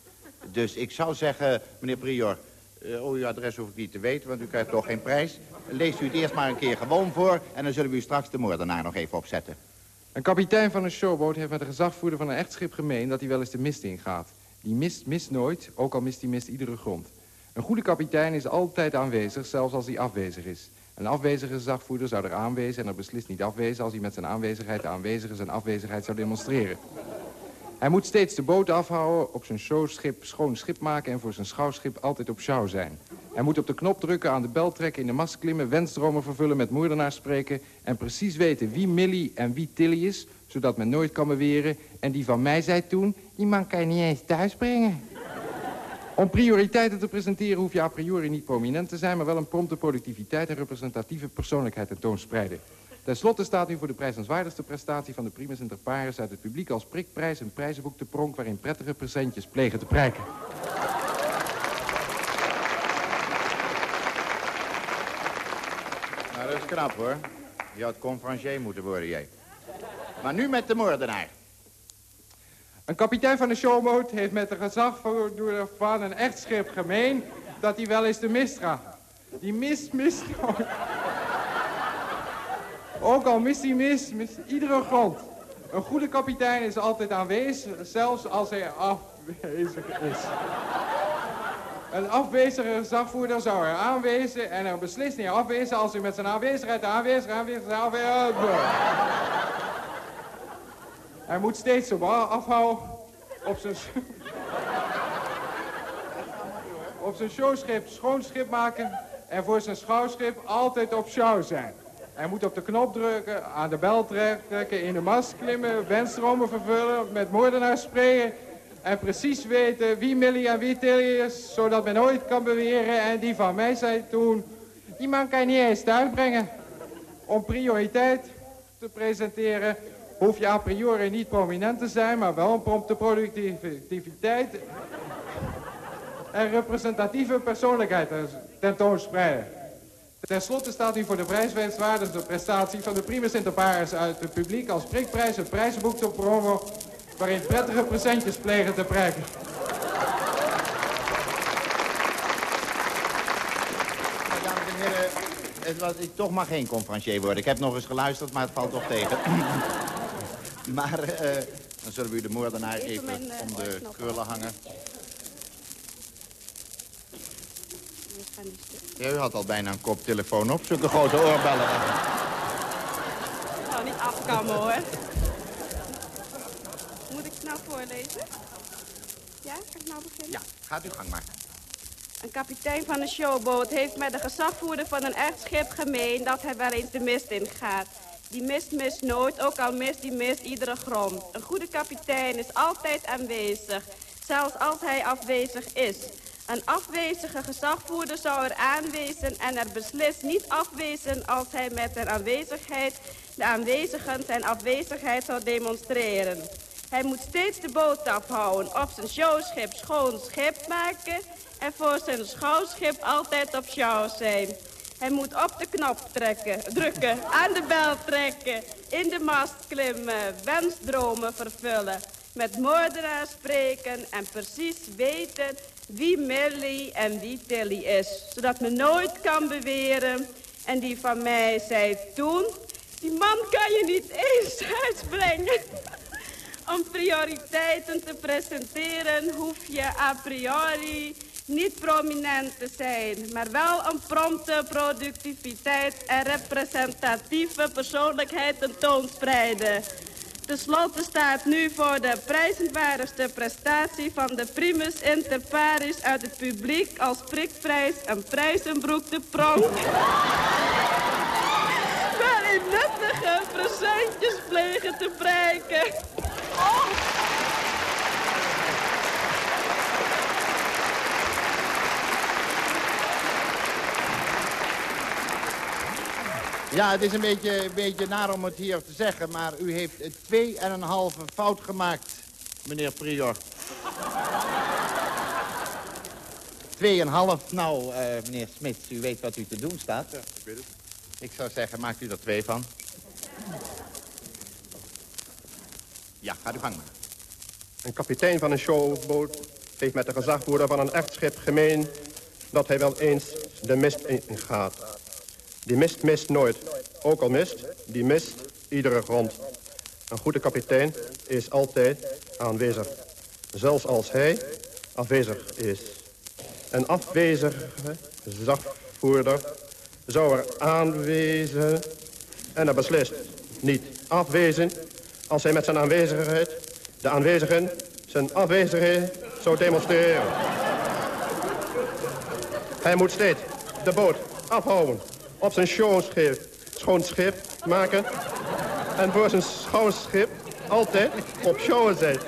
Dus ik zou zeggen, meneer Prior, oh, uw adres hoef ik niet te weten, want u krijgt toch geen prijs. Leest u het eerst maar een keer gewoon voor en dan zullen we u straks de moordenaar nog even opzetten. Een kapitein van een showboot heeft met de gezagvoerder van een echtschip gemeen dat hij wel eens de mist ingaat. Die mist, mist nooit, ook al mist die mist iedere grond. Een goede kapitein is altijd aanwezig, zelfs als hij afwezig is. Een afwezige gezagvoerder zou er aanwezen en er beslist niet afwezen... als hij met zijn aanwezigheid de aanwezige zijn afwezigheid zou demonstreren. Hij moet steeds de boot afhouden, op zijn showschip schoon schip maken... en voor zijn schouwschip altijd op show zijn. Hij moet op de knop drukken, aan de bel trekken, in de mast klimmen... wensdromen vervullen, met moordenaars spreken... en precies weten wie Millie en wie Tilly is zodat men nooit kan beweren. En die van mij zei toen, die man kan je niet eens thuis brengen. Om prioriteiten te presenteren hoef je a priori niet prominent te zijn... maar wel een prompte productiviteit en representatieve persoonlijkheid tentoonspreiden. Ten slotte staat nu voor de prijzenswaardigste prestatie van de primus inter pares... uit het publiek als prikprijs een prijzenboek te pronk... waarin prettige presentjes plegen te prijken. Nou, dat is knap, hoor. Je had conferencier moeten worden, jij. Maar nu met de moordenaar. Een kapitein van een showboot heeft met de gezagvoerder van een echtschip gemeen... dat hij wel eens de mist gaat. Die mist, mist nooit. Ook al mist hij mist, mist iedere grond. Een goede kapitein is altijd aanwezig, zelfs als hij afwezig is. Een afwezige gezagvoerder zou er aanwezen en er beslist niet afwezen als hij met zijn aanwezigheid aanwezig, aanwezig, aanwezig. Hij moet steeds zo afhouden op zijn... op zijn showschip schoon schip maken en voor zijn schouwschip altijd op show zijn. Hij moet op de knop drukken, aan de bel trekken, in de mast klimmen, wensdromen vervullen, met moordenaars spreken en precies weten wie Millie en wie Tilly is, zodat men ooit kan beweren en die van mij zei toen, die man kan je niet eens thuis brengen. Om prioriteit te presenteren hoef je a priori niet prominent te zijn, maar wel een prompte productiviteit en representatieve persoonlijkheid tentoonspreiden. Ten slotte staat u voor de prijswenswaardigste prestatie van de primus inter pares uit het publiek als prikprijs het prijzenboek te promo waarin prettige presentjes plegen te prijken. Dames en heren, het was, ik toch mag geen conferencier worden. Ik heb nog eens geluisterd, maar het valt toch tegen. Maar eh, dan zullen we u de moordenaar even, even eh, om de krullen hangen. Ja, u had al bijna een koptelefoon op, zulke grote oorbellen. Nou, niet afkomen hoor. Moet ik het nou voorlezen? Ja, kan ik nou beginnen? Ja, gaat uw gang maar. Een kapitein van een showboot heeft met de gezagvoerder van een echt schip gemeen... dat hij wel eens de mist ingaat. Die mist mist nooit, ook al mist die mist iedere grond. Een goede kapitein is altijd aanwezig, zelfs als hij afwezig is. Een afwezige gezagvoerder zou er aanwezen en er beslist niet afwezen als hij met zijn aanwezigheid de aanwezigen zijn afwezigheid zou demonstreren. Hij moet steeds de boot afhouden, op zijn showschip schoon schip maken en voor zijn schouwschip altijd op show zijn. Hij moet op de knop trekken, drukken, aan de bel trekken, in de mast klimmen, wensdromen vervullen, met moordenaars spreken en precies weten wie Millie en wie Tilly is. Zodat men nooit kan beweren, en die van mij zei toen, die man kan je niet eens uitbrengen. Om prioriteiten te presenteren hoef je a priori niet prominent te zijn, maar wel een prompte productiviteit en representatieve persoonlijkheid tentoonspreiden. Ten slotte staat nu voor de prijzenwaardigste prestatie van de primus inter pares uit het publiek als prikprijs een prijzenbroek te pronk. Waarin nuttige presentjes plegen te prijken. Oh. Ja, het is een beetje, een beetje naar om het hier te zeggen, maar u heeft twee en een halve fout gemaakt, meneer Prior. Twee en half. Nou, eh, meneer Smit, u weet wat u te doen staat. Ja, ik weet het. Ik zou zeggen, maakt u er twee van. Ja, ga u gang maar. Een kapitein van een showboot heeft met de gezagvoerder van een echtschip gemeen... dat hij wel eens de mist ingaat. Die mist mist nooit. Ook al mist, die mist iedere grond. Een goede kapitein is altijd aanwezig. Zelfs als hij afwezig is. Een afwezige gezagvoerder zou er aanwezen en er beslist niet afwezen als hij met zijn aanwezigheid de aanwezigen zijn afwezigheid zou demonstreren. Hij moet steeds de boot afhouden, op zijn showschip, schoon schip maken en voor zijn schouwschip altijd op show zijn.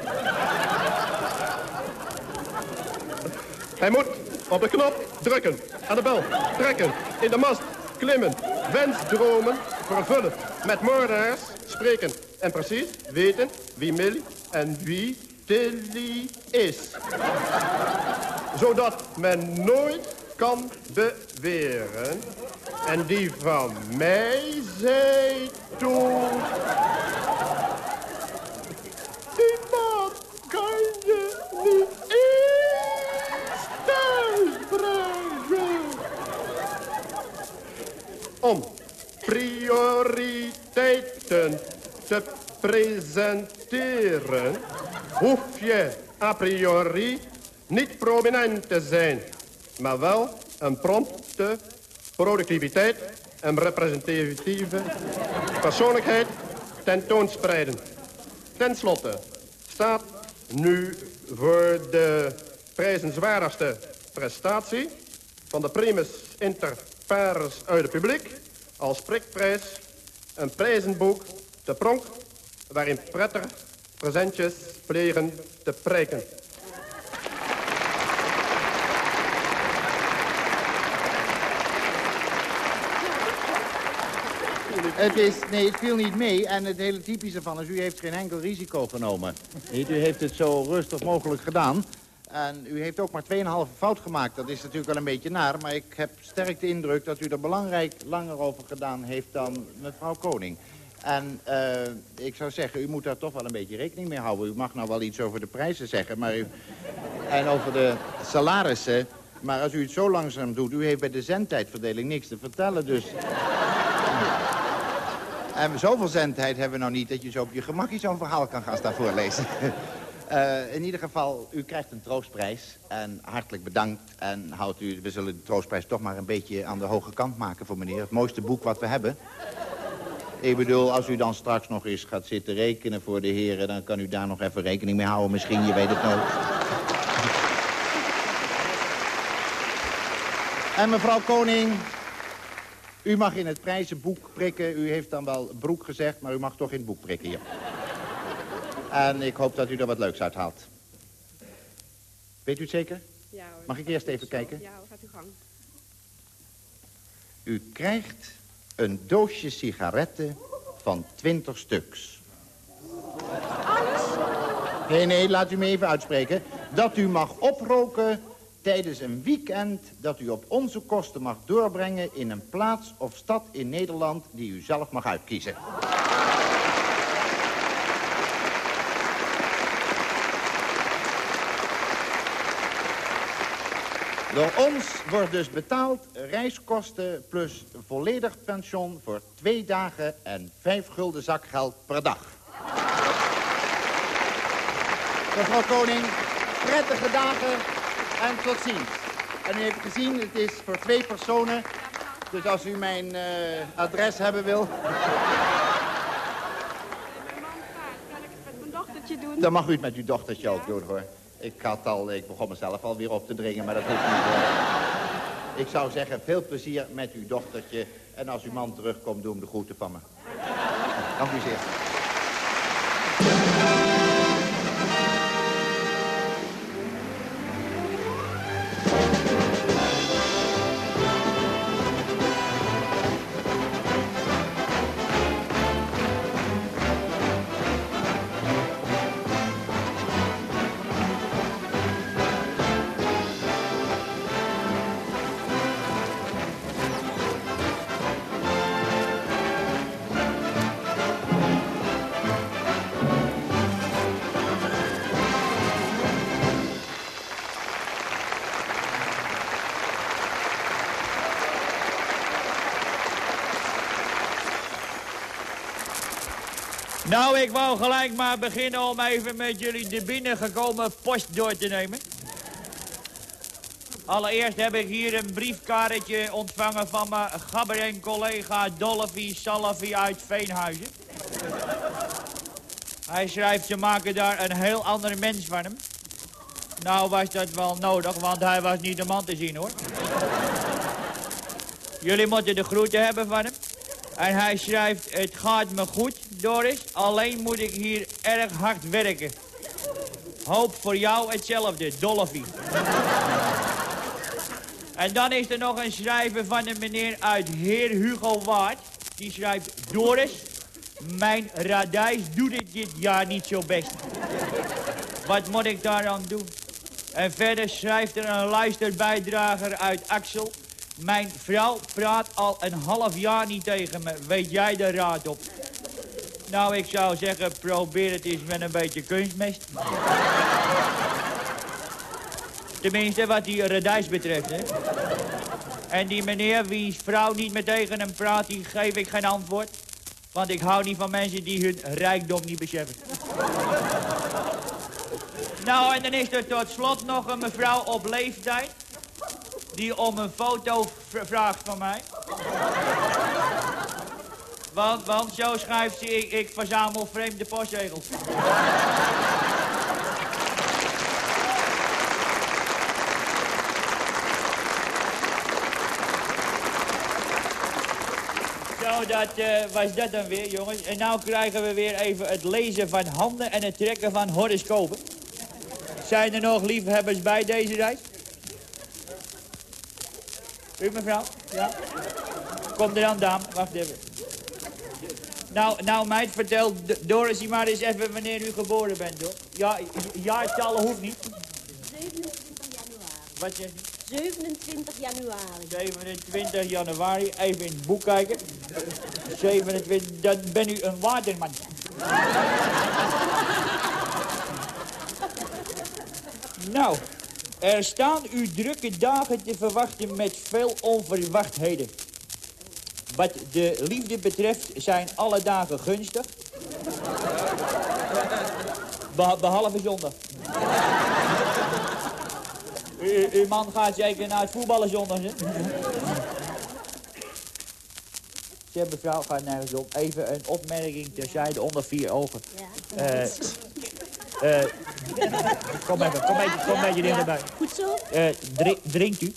Hij moet op de knop drukken, aan de bel trekken, in de mast klimmen, wensdromen vervullen, met moordenaars spreken en precies weten wie Millie en wie Tilly is. Zodat men nooit kan beweren. En die van mij zei toen... Die man kan je niet eens thuis brengen. Om prioriteiten te presenteren, hoef je a priori niet prominent te zijn, maar wel een prompte productiviteit en representatieve persoonlijkheid tentoonspreiden. Ten slotte staat nu voor de prijzenswaardigste prestatie van de primus inter pares uit het publiek als prikprijs een prijzenboek te pronk waarin prettig presentjes plegen te prijken. Het is, nee, het viel niet mee. En het hele typische van is, u heeft geen enkel risico genomen. Niet? U heeft het zo rustig mogelijk gedaan. En u heeft ook maar 2,5 fout gemaakt. Dat is natuurlijk wel een beetje naar. Maar ik heb sterk de indruk dat u er belangrijk langer over gedaan heeft dan mevrouw Koning. En uh, ik zou zeggen, u moet daar toch wel een beetje rekening mee houden. U mag nou wel iets over de prijzen zeggen, maar u... En over de salarissen. Maar als u het zo langzaam doet, u heeft bij de zendtijdverdeling niks te vertellen, dus... En zoveel zendtijd hebben we nou niet dat je zo op je gemakje zo'n verhaal kan gaan staan voorlezen. Uh, in ieder geval, u krijgt een troostprijs. En hartelijk bedankt. En houdt u, we zullen de troostprijs toch maar een beetje aan de hoge kant maken voor meneer. Het mooiste boek wat we hebben. Ik bedoel, als u dan straks nog eens gaat zitten rekenen voor de heren... dan kan u daar nog even rekening mee houden. Misschien, je weet het nooit. En mevrouw Koning, u mag in het prijzenboek prikken. U heeft dan wel broek gezegd, maar u mag toch in het boek prikken hier. En ik hoop dat u er wat leuks uit haalt. Weet u het zeker? Ja hoor. Mag ik eerst even kijken? Ja hoor, gaat u gang. U krijgt een doosje sigaretten van 20 stuks. Alles? Nee, nee, laat u me even uitspreken. Dat u mag oproken tijdens een weekend dat u op onze kosten mag doorbrengen... in een plaats of stad in Nederland die u zelf mag uitkiezen. Door ons wordt dus betaald reiskosten plus volledig pensioen voor twee dagen en vijf gulden zakgeld per dag. Mevrouw Koning, prettige dagen en tot ziens. En u heeft gezien, het is voor twee personen. Dus als u mijn uh, adres hebben wil... Kan ik het met mijn dochtertje doen? Dan mag u het met uw dochtertje ook doen, hoor. Ik, had al, ik begon mezelf alweer op te dringen, maar dat hoeft niet. Hoor. Ik zou zeggen, veel plezier met uw dochtertje. En als uw man terugkomt, doe hem de groeten van me. Dank u zeer. Nou, ik wou gelijk maar beginnen om even met jullie de binnengekomen post door te nemen. Allereerst heb ik hier een briefkaartje ontvangen van mijn gabber en collega Dolphy Salafi uit Veenhuizen. Hij schrijft, ze maken daar een heel ander mens van hem. Nou was dat wel nodig, want hij was niet de man te zien, hoor. Jullie moeten de groeten hebben van hem. En hij schrijft, het gaat me goed, Doris. Alleen moet ik hier erg hard werken. Hoop voor jou hetzelfde, Dolphy. en dan is er nog een schrijver van een meneer uit Heer Hugo Waard. Die schrijft, Doris, mijn radijs doet dit jaar niet zo best. Wat moet ik daar aan doen? En verder schrijft er een luisterbijdrager uit Axel. Mijn vrouw praat al een half jaar niet tegen me. Weet jij de raad op? Nou, ik zou zeggen, probeer het eens met een beetje kunstmest. Tenminste, wat die radijs betreft, hè. En die meneer, wiens vrouw niet meer tegen hem praat, die geef ik geen antwoord. Want ik hou niet van mensen die hun rijkdom niet beseffen. nou, en dan is er tot slot nog een mevrouw op leeftijd die om een foto vraagt van mij. Want, zo schrijft ze, ik, ik verzamel vreemde postzegels. Zo, dat uh, was dat dan weer, jongens. En nou krijgen we weer even het lezen van handen en het trekken van horoscopen. Zijn er nog liefhebbers bij deze reis? U mevrouw? Ja? Kom er dan, dame. Wacht even. Nou, nou meid, vertel Doris maar eens even wanneer u geboren bent, hoor. Ja, jaartallen hoeft niet. 27 januari. Wat zeg je? 27 januari. 27 januari. Even in het boek kijken. 27, dan ben u een waterman. nou, er staan u drukke dagen te verwachten met veel onverwachtheden. Wat de liefde betreft zijn alle dagen gunstig. Beh- behalve zondag. U, uw man gaat zeker naar het voetballen zondag, hè? Zeg, mevrouw, gaat nergens op. Even een opmerking terzijde onder vier ogen. Eh, kom even, kom even, kom een beetje dichterbij. Goed zo? Eh, dri- drinkt u?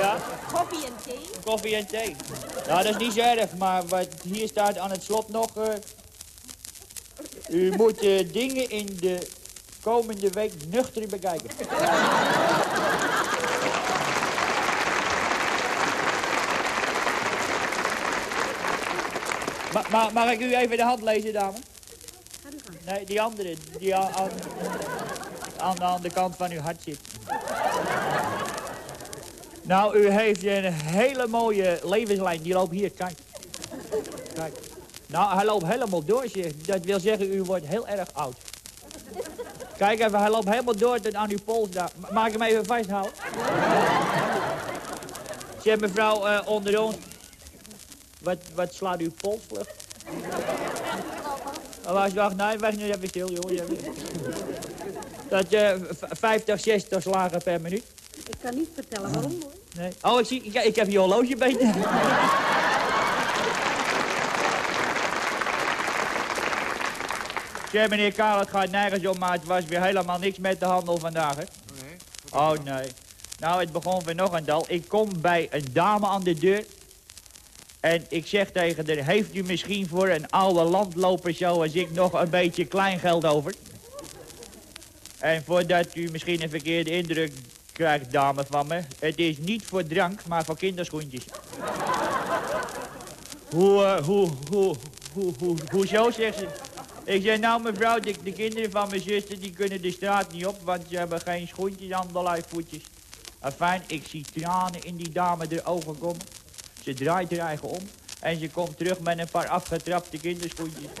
Ja? Koffie en thee? Koffie en thee. Nou, dat is niet zo erg, maar wat hier staat aan het slot nog... eh, u moet eh, dingen in de komende week nuchter bekijken. Ma ma mag ik u even de hand lezen, dame? Nee, die andere, die aan, aan, de andere kant van uw hart zit. Nou, u heeft een hele mooie levenslijn. Die loopt hier, kijk. Kijk. Nou, hij loopt helemaal door, zeg. Dat wil zeggen, u wordt heel erg oud. Kijk even, hij loopt helemaal door tot aan uw pols daar. Ma- Maak hem even vasthouden. Zeg, mevrouw, eh, onder ons. Wat, wat slaat uw polsvlucht? Oh, wacht, wacht, nee, wacht nu even stil, joh. Dat, v- 50, 60 slagen per minuut. Ik kan niet vertellen waarom hoor. Nee. Oh, ik zie, ik, ik heb je horloge bij. Zeg, meneer Karel, het gaat nergens om, maar het was weer helemaal niks met de handel vandaag, hè? Oh, nee. Nou, het begon weer nog een dal. Ik kom bij een dame aan de deur. En ik zeg tegen haar, heeft u misschien voor een oude landloper zoals ik nog een beetje kleingeld over? En voordat u misschien een verkeerde indruk krijgt, dame van me. Het is niet voor drank, maar voor kinderschoentjes. hoe, eh, hoe, hoe, hoe, hoe, hoezo, zegt ze. Ik zeg, nou mevrouw, de, de kinderen van mijn zuster die kunnen de straat niet op, want ze hebben geen schoentjes aan de voetjes. Afijn, ik zie tranen in die dame de ogen komen. Ze draait haar eigen om en ze komt terug met een paar afgetrapte kinderschoentjes.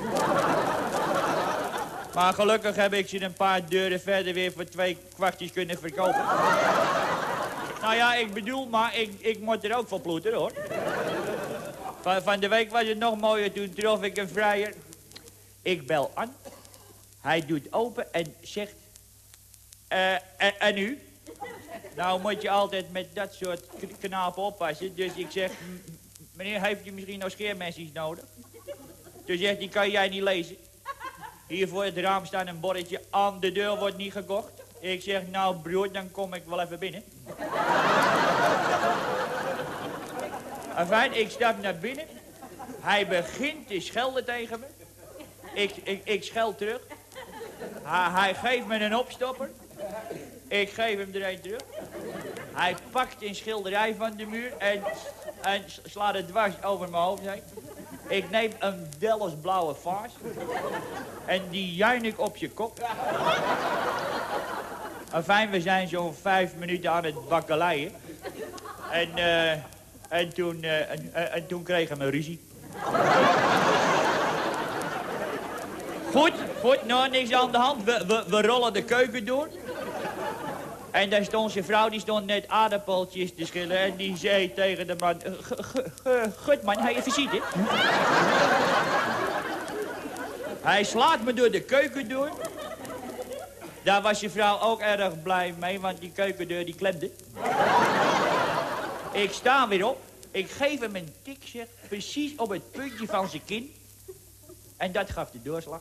Maar gelukkig heb ik ze een paar deuren verder weer voor twee kwartjes kunnen verkopen. nou ja, ik bedoel, maar ik, ik moet er ook voor ploeteren, hoor. Van, van de week was het nog mooier, toen trof ik een vrijer. Ik bel aan. Hij doet open en zegt... eh en, en u? Nou moet je altijd met dat soort knapen oppassen. Dus ik zeg, "M- meneer, heeft u misschien nog scheermessies nodig? Toen zegt hij, kan jij niet lezen? Hier voor het raam staat een bordje, aan de deur wordt niet gekocht. Ik zeg, nou broer, dan kom ik wel even binnen. Enfin, ik stap naar binnen. Hij begint te schelden tegen me. Ik, ik, ik scheld terug. Hij, hij geeft me een opstopper. Ik geef hem er een terug. Hij pakt een schilderij van de muur en, en slaat het dwars over mijn hoofd heen. Ik neem een Dallas blauwe vaas. En die juin ik op je kop. Enfin, we zijn zo'n vijf minuten aan het bakkeleien. En, eh, en, toen, en, en- en toen kregen we ruzie. Goed, goed, nou niks aan de hand. We, we, we rollen de keuken door. En daar stond zijn vrouw, die stond net aardappeltjes te schillen. En die zei tegen de man... Gut man, hij ziet, hè? Hij slaat me door de keuken door. Daar was je vrouw ook erg blij mee, want die keukendeur die klemde. Ik sta weer op. Ik geef hem een tik, zeg, precies op het puntje van zijn kin. En dat gaf de doorslag.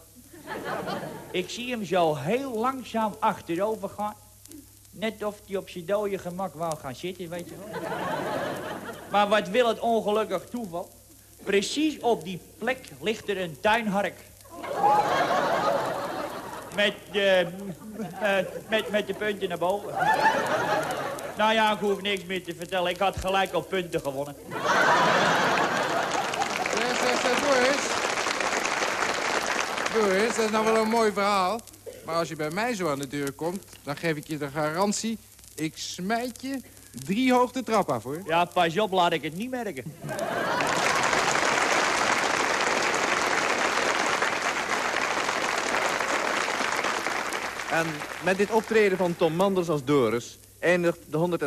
Ik zie hem zo heel langzaam achterover gaan. Net of hij op zijn dode gemak wou gaan zitten, weet je wel. Maar wat wil het ongelukkig toeval? Precies op die plek ligt er een tuinhark. Met, eh, eh, met, met de punten naar boven. Nou ja, ik hoef niks meer te vertellen. Ik had gelijk op punten gewonnen. Boris, dat is nou wel een mooi verhaal. Maar als je bij mij zo aan de deur komt, dan geef ik je de garantie... ik smijt je drie hoogte trap af, hoor. Ja, pas op, laat ik het niet merken. En met dit optreden van Tom Manders als Doris eindigt de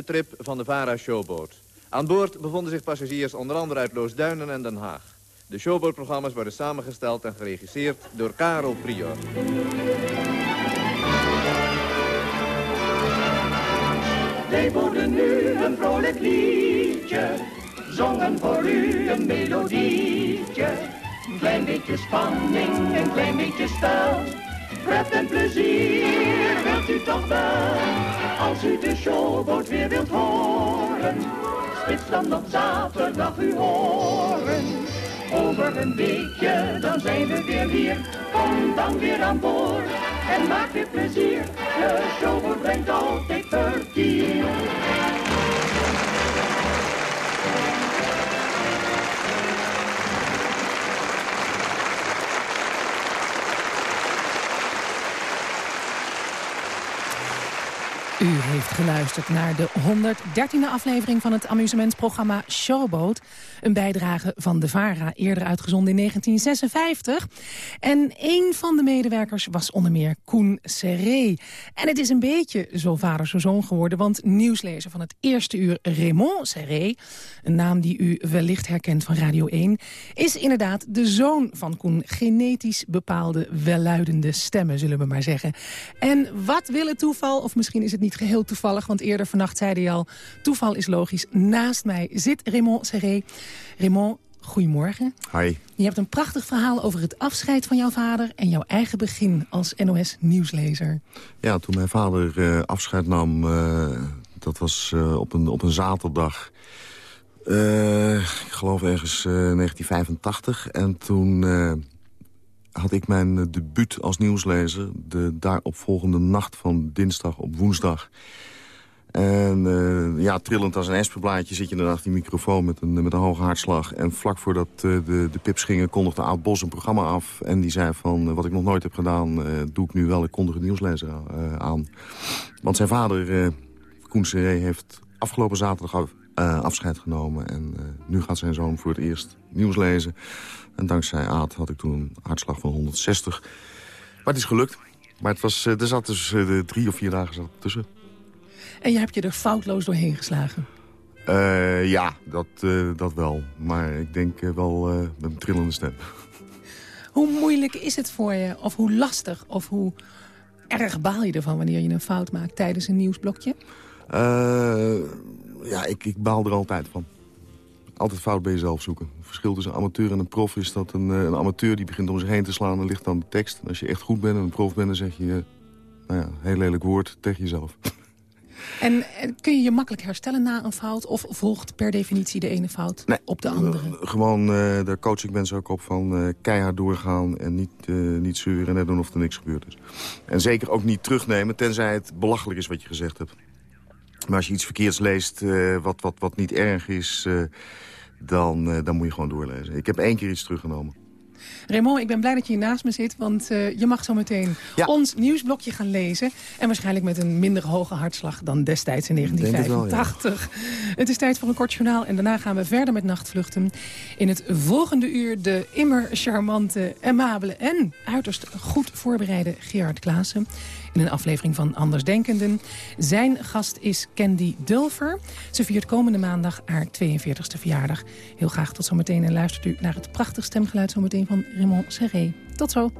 113e trip van de VARA Showboat. Aan boord bevonden zich passagiers onder andere uit Loosduinen en Den Haag. De showbootprogramma's worden samengesteld en geregisseerd door Karel Prior. Wij worden nu een vrolijk liedje, zongen voor u een melodietje. Een klein beetje spanning, een klein beetje stijl. Pret en plezier wilt u toch wel, als u de showboot weer wilt horen. Spits dan op zaterdag u horen. Over een weekje, dan zijn we weer hier. Kom dan weer aan boord en maak weer plezier. De showboot brengt altijd vertier. U heeft geluisterd naar de 113e aflevering van het amusementsprogramma Showboat. Een bijdrage van de VARA, eerder uitgezonden in 1956. En een van de medewerkers was onder meer Koen Serré. En het is een beetje zo vader zo zoon geworden... want nieuwslezer van het eerste uur Raymond Serré... een naam die u wellicht herkent van Radio 1... is inderdaad de zoon van Koen. Genetisch bepaalde welluidende stemmen, zullen we maar zeggen. En wat wil het toeval, of misschien is het niet geheel toevallig... want eerder vannacht zei hij al, toeval is logisch. Naast mij zit Raymond Serré. Raymond, goedemorgen. Hi. Je hebt een prachtig verhaal over het afscheid van jouw vader... en jouw eigen begin als NOS-nieuwslezer. Ja, toen mijn vader uh, afscheid nam, uh, dat was uh, op, een, op een zaterdag... ik geloof ergens 1985. En toen had ik mijn debuut als nieuwslezer... de daaropvolgende nacht van dinsdag op woensdag... En uh, ja, trillend als een espenblaadje zit je dan achter die microfoon met een, met een hoge hartslag. En vlak voordat uh, de, de pips gingen kondigde Oud Bos een programma af. En die zei van, wat ik nog nooit heb gedaan, doe ik nu wel. Ik kondig het nieuwslezer aan. Want zijn vader, Koen Seré, heeft afgelopen zaterdag af, afscheid genomen. En nu gaat zijn zoon voor het eerst nieuws lezen. En dankzij Aad had ik toen een hartslag van 160. Maar het is gelukt. Maar het was, er zat dus drie of vier dagen zat tussen. En je hebt je er foutloos doorheen geslagen? Uh, ja, dat, uh, dat wel. Maar ik denk uh, wel met een trillende stem. Hoe moeilijk is het voor je? Of hoe lastig? Of hoe erg baal je ervan wanneer je een fout maakt tijdens een nieuwsblokje? Ja, ik, ik baal er altijd van. Altijd fout bij jezelf zoeken. Het verschil tussen een amateur en een prof is dat een, een amateur die begint om zich heen te slaan... en ligt aan de tekst. En als je echt goed bent en een prof bent, dan zeg je... nou ja, een heel lelijk woord tegen jezelf. En kun je je makkelijk herstellen na een fout? Of volgt per definitie de ene fout nee, op de andere? Uh, gewoon, uh, daar coach ik mensen ook op van uh, keihard doorgaan... en niet, niet zeuren en net doen of er niks gebeurd is. En zeker ook niet terugnemen, tenzij het belachelijk is wat je gezegd hebt. Maar als je iets verkeerds leest wat, wat, wat niet erg is... dan, dan moet je gewoon doorlezen. Ik heb één keer iets teruggenomen. Raymond, ik ben blij dat je hier naast me zit, want uh, je mag zo meteen ja. ons nieuwsblokje gaan lezen. En waarschijnlijk met een minder hoge hartslag dan destijds in 1985. Het, wel, ja. het is tijd voor een kort journaal en daarna gaan we verder met nachtvluchten. In het volgende uur de immer charmante, amabele en uiterst goed voorbereide Gerard Klaassen in een aflevering van Andersdenkenden. Zijn gast is Candy Dulfer. Ze viert komende maandag haar 42e verjaardag. Heel graag tot zometeen en luistert u naar het prachtig stemgeluid zometeen van Raymond Serré. Tot zo.